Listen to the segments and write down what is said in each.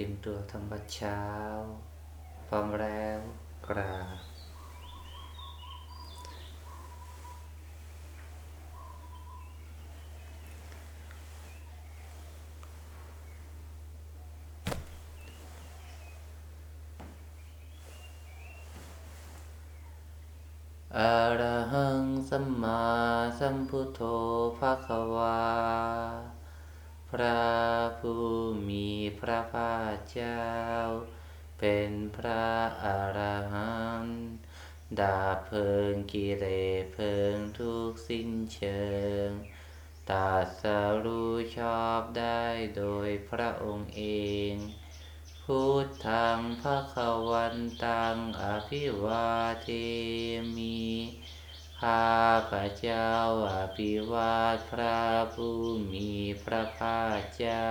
ตรียมตัวทำบัดเช้า พร้อมแล้วกราบอะระหังสัมมาสัมพุทโธภะคะวา พระผู้มีพระภาคเจ้า เป็นพระอรหันต์ดาเพลิงกิเลสเพลิงทุกสิ้นเชิงตรัสรู้ชอบได้โดยพระองค์เอง พุทธังพระขวันตังอภิวาเทมิ ข้าพระเจ้าอภิวาทพระผู้มีพระภาคเจ้า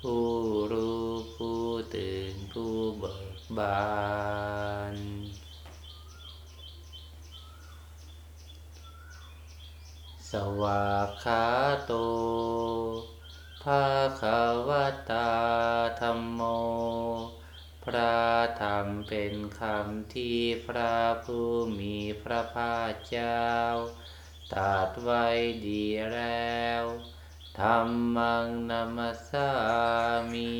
ผู้รู้ผู้ตื่นผู้เบิกบานสวากขาโต ภาควตาธรรมโม พระ เป็นคำที่พระผู้มีพระภาคเจ้าตรัสไว้ดีแล้วธรรมังนัมสสามิ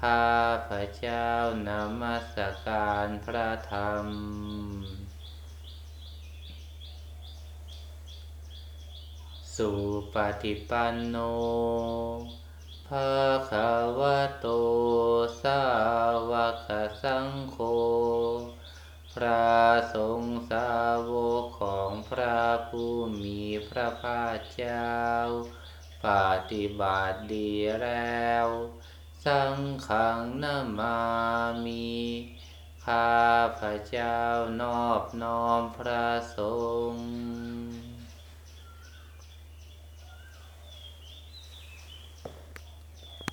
ข้าพระเจ้านมัสการพระธรรม สุปฏิปันโนภะคะวะโต สาวกสังโฆ พระสงฆ์สาวกของพระผู้มีพระภาคเจ้า ปฏิบัติดีแล้ว สังขังนามามีข้าพระเจ้านอบน้อมพระสงฆ์